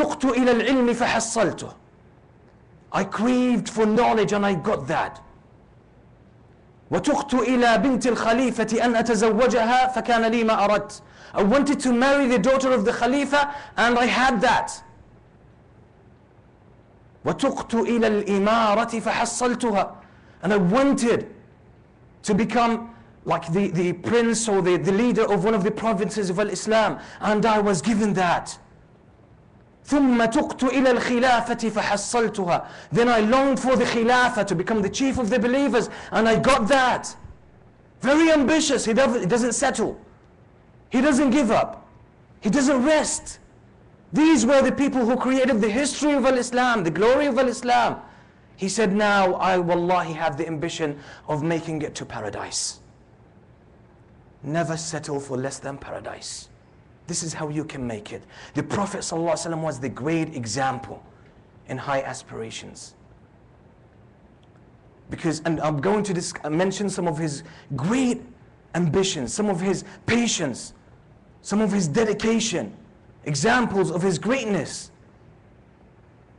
وتقت إلى العلم فحصلته I craved for knowledge and I got that وتقت إلى بنت الخليفة أن أتزوجها فكان لي ما أردت I wanted to marry the daughter of the Khalifa and I had that وتقت إلى الإمارة فحصلتها and I wanted to become like the, the prince or the, the leader of one of the provinces of Islam and I was given that ثم تقت إلى الخلافة فحصلتها Then I longed for the khilafah to become the chief of the believers and I got that. Very ambitious, he doesn't, he doesn't settle. He doesn't give up. He doesn't rest. These were the people who created the history of Islam, the glory of Islam. He said, now I wallahi have the ambition of making it to paradise. Never settle for less than paradise. This is how you can make it. The Prophet ﷺ was the great example in high aspirations. Because, and I'm going to mention some of his great ambitions, some of his patience, some of his dedication, examples of his greatness.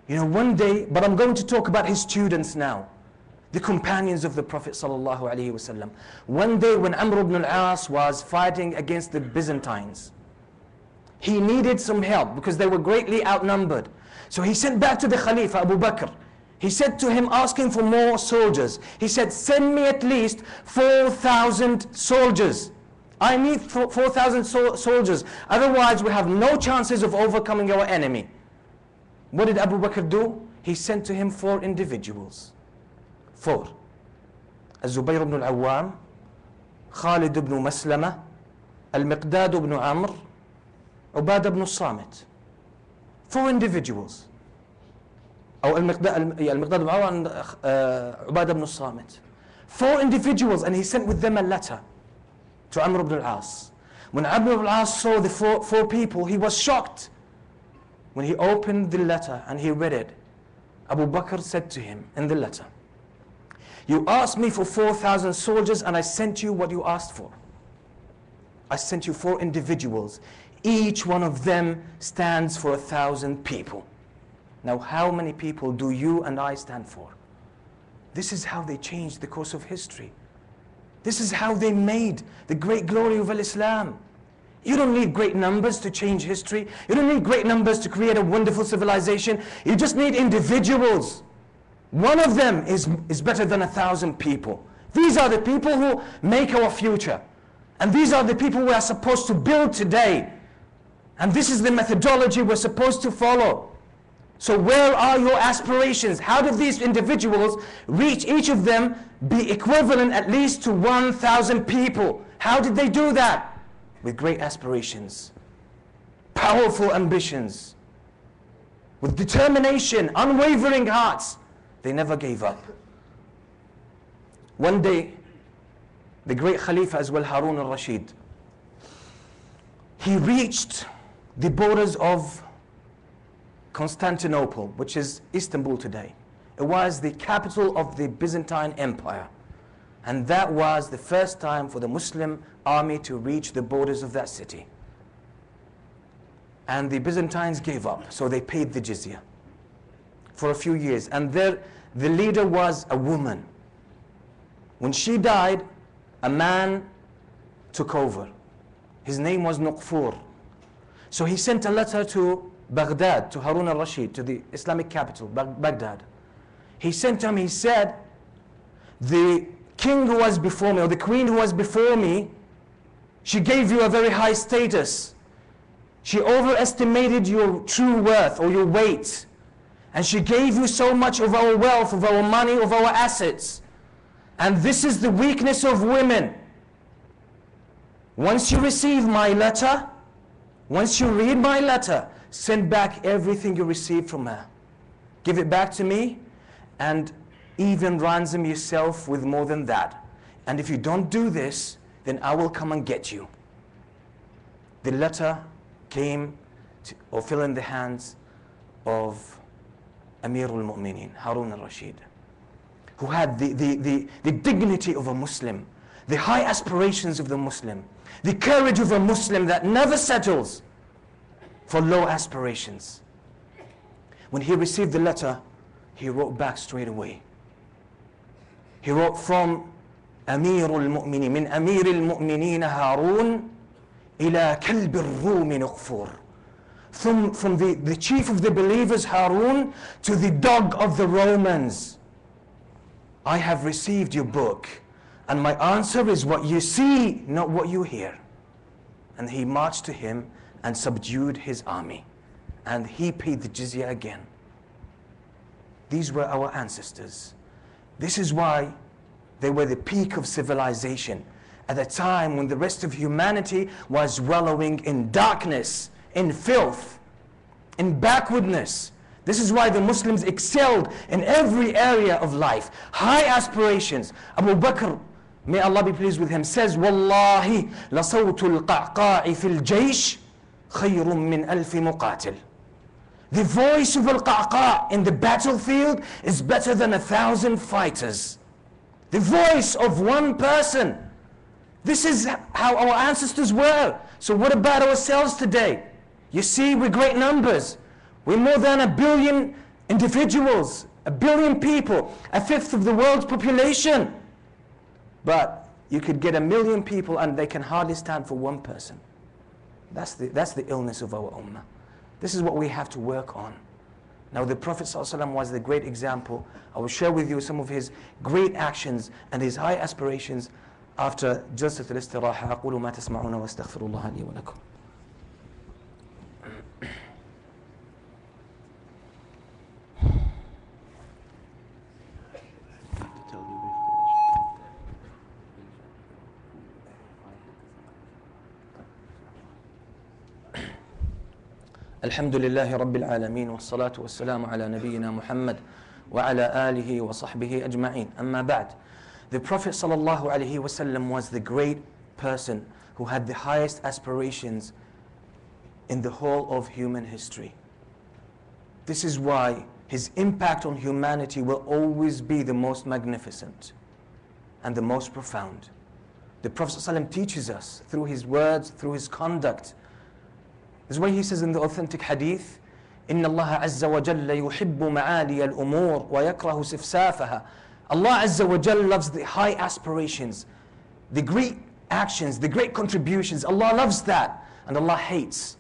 You know, one day, but I'm going to talk about his students now, the companions of the Prophet wasallam. One day when Amr ibn al-As was fighting against the Byzantines, he needed some help because they were greatly outnumbered. So he sent back to the Khalifa Abu Bakr. He said to him, asking for more soldiers. He said, send me at least 4,000 soldiers. I need 4,000 so soldiers. Otherwise, we have no chances of overcoming our enemy. What did Abu Bakr do? He sent to him four individuals. Four. الزبير بن العوام خالد بن مسلمة المقداد بن عمرو عبادة بن الصامت four individuals أو المقداد المقداد بن عمرو عبادة بن الصامت four individuals and he sent with them a letter to Amr ibn al-As. When Amr ibn al-As saw the four, four people, he was shocked. When he opened the letter and he read it, Abu Bakr said to him in the letter, You asked me for 4,000 soldiers and I sent you what you asked for. I sent you four individuals. each one of them stands for a thousand people. Now, how many people do you and I stand for? This is how they changed the course of history. This is how they made the great glory of Islam. You don't need great numbers to change history. You don't need great numbers to create a wonderful civilization. You just need individuals. One of them is, is better than a thousand people. These are the people who make our future. And these are the people we are supposed to build today. And this is the methodology we're supposed to follow. So where are your aspirations? How did these individuals reach each of them be equivalent at least to 1,000 people? How did they do that? With great aspirations, powerful ambitions, with determination, unwavering hearts. They never gave up. One day, the great Khalifa as well, Harun al-Rashid, he reached the borders of Constantinople, which is Istanbul today. It was the capital of the Byzantine Empire. And that was the first time for the Muslim army to reach the borders of that city. And the Byzantines gave up, so they paid the jizya for a few years. And there, the leader was a woman. When she died, a man took over. His name was Nuqfur. So he sent a letter to Baghdad, to Harun al-Rashid, to the Islamic capital, Baghdad. He sent him, he said, the king who was before me, or the queen who was before me, she gave you a very high status. She overestimated your true worth or your weight. And she gave you so much of our wealth, of our money, of our assets. And this is the weakness of women. Once you receive my letter, once you read my letter, send back everything you received from her. Give it back to me and even ransom yourself with more than that. And if you don't do this, then I will come and get you. The letter came to, or fell in the hands of Amir al-Mu'mineen, Harun al-Rashid, who had the, the, the, the dignity of a Muslim, the high aspirations of the Muslim, the courage of a Muslim that never settles for low aspirations. when he received the letter, he wrote back straight away. He wrote from أمير المؤمنين من أمير المؤمنين هارون إلى كلب الروم نقفور from, from the, the chief of the believers Harun to the dog of the Romans I have received your book and my answer is what you see not what you hear and he marched to him and subdued his army and he paid the jizya again these were our ancestors this is why they were the peak of civilization at a time when the rest of humanity was wallowing in darkness, in filth, in backwardness. This is why the Muslims excelled in every area of life. High aspirations. Abu Bakr, may Allah be pleased with him, says, Wallahi, لصوت القعقاع في الجيش خير من ألف مقاتل. The voice of al-Qa'qa' in the battlefield is better than a thousand fighters. The voice of one person. This is how our ancestors were. So what about ourselves today? You see, we're great numbers. We're more than a billion individuals, a billion people, a fifth of the world's population. But you could get a million people and they can hardly stand for one person. That's the, that's the illness of our ummah. This is what we have to work on. Now the Prophet ﷺ was the great example. I will share with you some of his great actions and his high aspirations after جلسة الاستراحة أقول ما تسمعون واستغفر الله لي ولكم الحمد لله رب العالمين والصلاة والسلام على نبينا محمد وعلى آله وصحبه أجمعين أما بعد The Prophet ﷺ was the great person who had the highest aspirations in the whole of human history. This is why his impact on humanity will always be the most magnificent and the most profound. The Prophet ﷺ teaches us through his words, through his conduct, this is why he says in the authentic hadith, إن الله عز وجل يحب معالي الأمور ويكره سفسافها. Allah Azza wa Jal loves the high aspirations, the great actions, the great contributions. Allah loves that. And Allah hates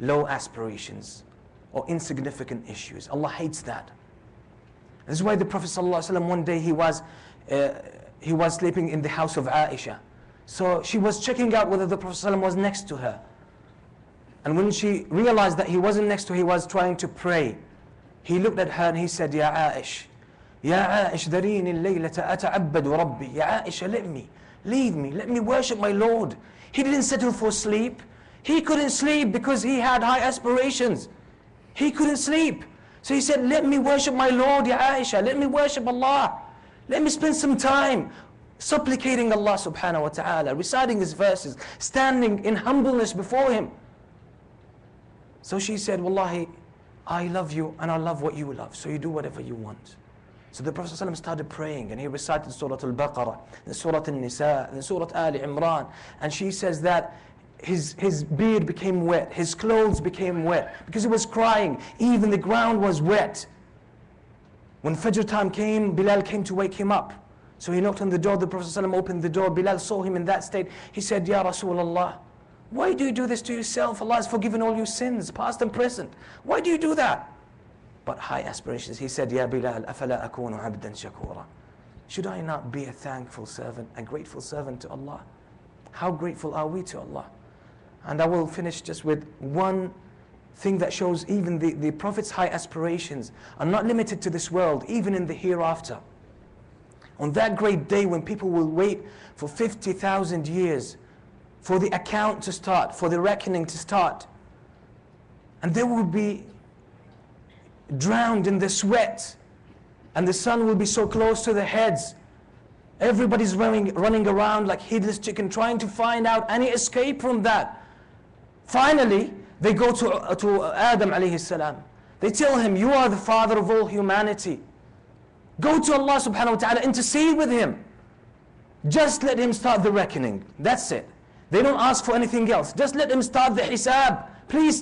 low aspirations or insignificant issues. Allah hates that. This is why the Prophet ﷺ one day he was, uh, he was sleeping in the house of Aisha. So she was checking out whether the Prophet ﷺ was next to her. And when she realized that he wasn't next to her, he was trying to pray. He looked at her and he said, Ya Aish, Ya Aish, darini laylata ata'abbadu rabbi. Ya Aish, let me, leave me, let me worship my Lord. He didn't settle for sleep. He couldn't sleep because he had high aspirations. He couldn't sleep. So he said, let me worship my Lord, Ya Aisha. Let me worship Allah. Let me spend some time supplicating Allah subhanahu wa ta'ala, reciting his verses, standing in humbleness before him. So she said, Wallahi, I love you and I love what you love. So you do whatever you want. So the Prophet ﷺ started praying and he recited Surah Al-Baqarah, Surah Al-Nisa, and Surah Ali Imran. And she says that his, his beard became wet, his clothes became wet because he was crying. Even the ground was wet. When Fajr time came, Bilal came to wake him up. So he knocked on the door, the Prophet ﷺ opened the door. Bilal saw him in that state. He said, Ya Rasulullah, why do you do this to yourself? Allah has forgiven all your sins, past and present. Why do you do that? But high aspirations. He said, Ya Bilal, afala akunu abdan shakura. Should I not be a thankful servant, a grateful servant to Allah? How grateful are we to Allah? And I will finish just with one thing that shows even the, the Prophet's high aspirations are not limited to this world, even in the hereafter. On that great day when people will wait for 50,000 years for the account to start, for the reckoning to start. And they will be drowned in the sweat, and the sun will be so close to their heads. Everybody's running, running around like headless chicken, trying to find out any escape from that. Finally, they go to, uh, to Adam alayhi salam. They tell him, You are the father of all humanity. Go to Allah subhanahu wa ta'ala, intercede with him. Just let him start the reckoning. That's it. They don't ask for anything else. Just let them start the hisab. Please